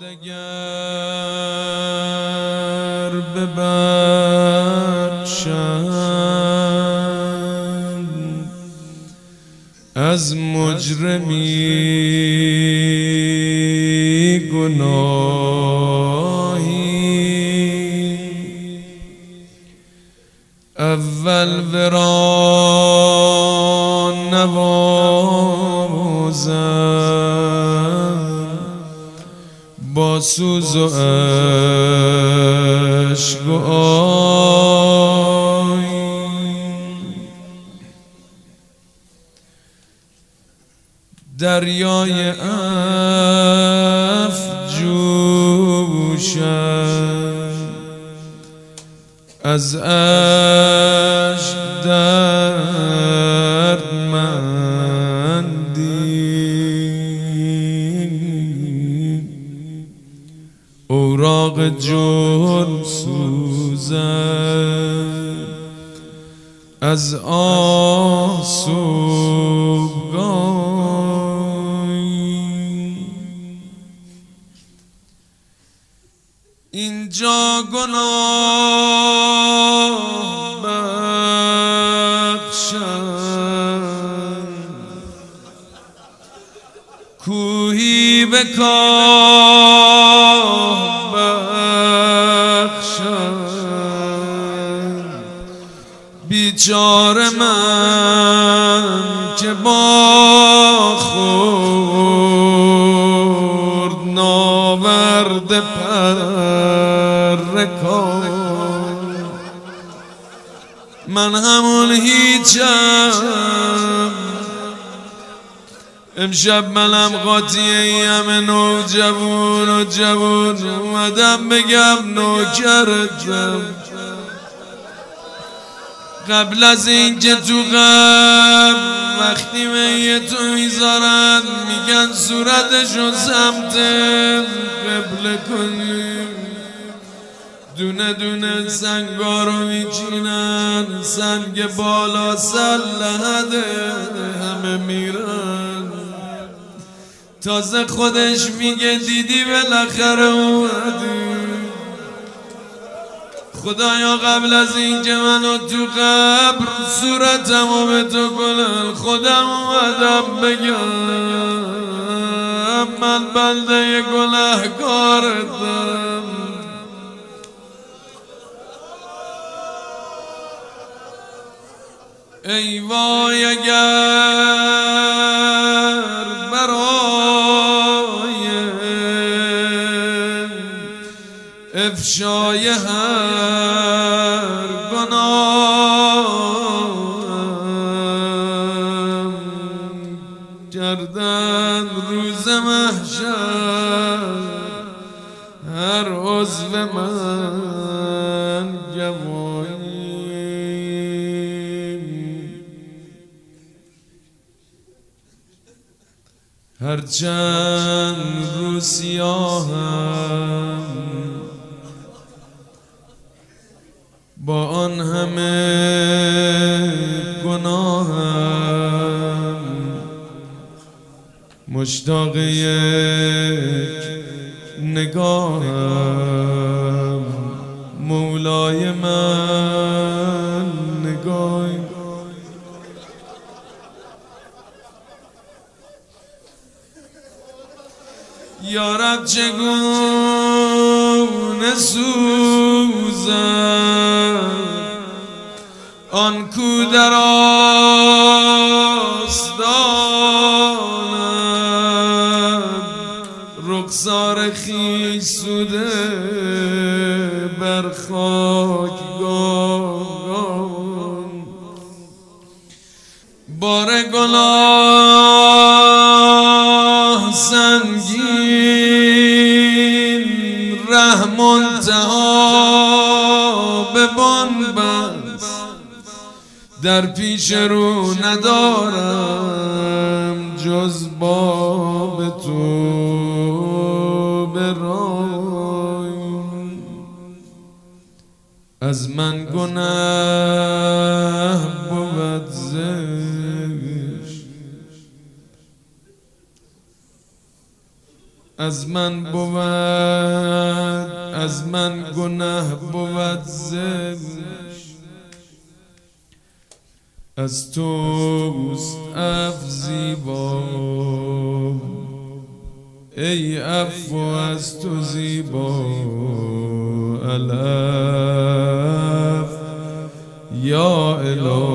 دگر ببخشند از مجرمی گناهی. اول وران نوازم. سوز و عشق و آی. دریای اف جوشم از عشق درد جون سوزن از آسوگای اینجا گناه بخشن کوهی به بیچاره من که با خورد ناورد پر کار من همون هیچم. امشب منم قاطیه ایم نوجوون و جوون. اومدم بگم نوکرتم قبل از اینکه تو قبل وقتی میتو می‌ذارن میگن صورتشو سمت قبله کنیم. دونه دونه سنگا رو میچینن سنگ بالا سلحده همه میرن. تازه خودش میگه دیدی بالاخره اومدی. خدایا قبل از اینکه منو تو قبر صورتمو به تو کنن خودم اومدم بگم من بنده گناهکارتم. ای وای اگر برای افشای هر کردن روز محشر هر عضو من گواهی هرچند رو سیاهم با آن همه مشتاق یک نگاهم. مولای من نگاه یارب چگونه سوزم؟ آن کو رخسار خیش سوده بر خاک بار گناه سنگین ره منتها به بست. در پیش رو ندارم جز باب تو. برای از من گناه بود زشت. از من بود از من گناه بود زش از توست اف زیبا ای افو از تو زیبا یا الهی